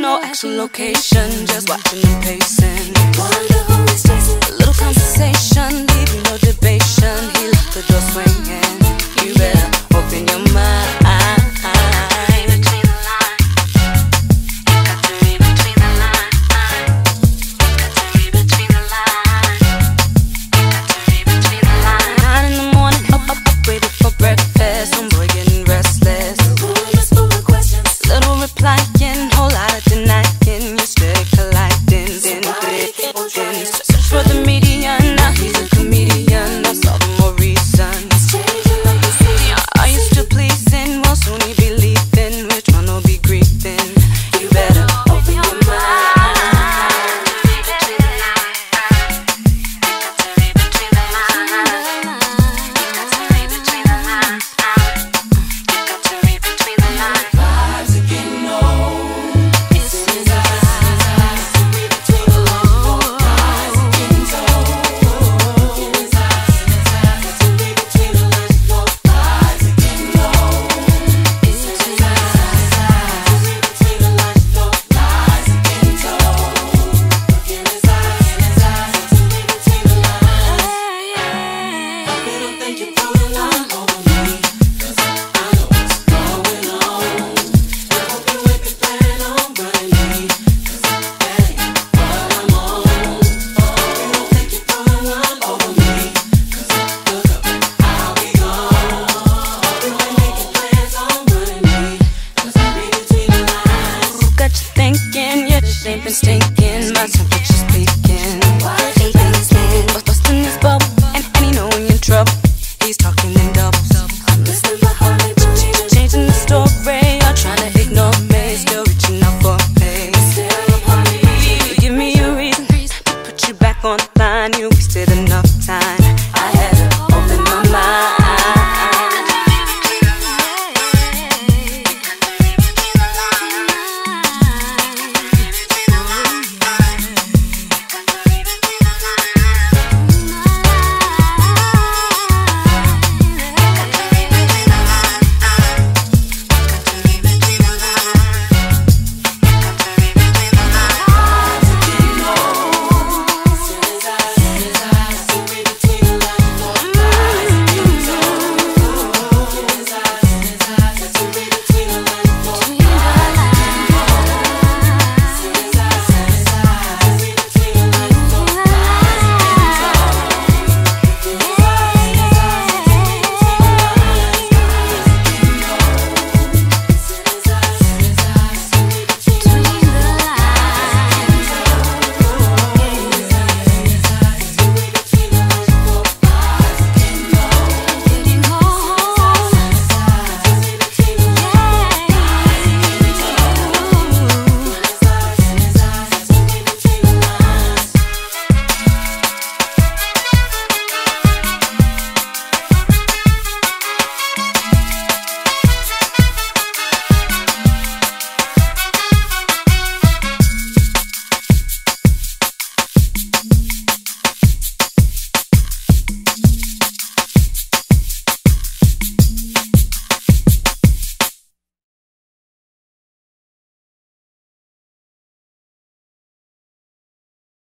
no actual location, just watching and pacing. Wonder who is. wasting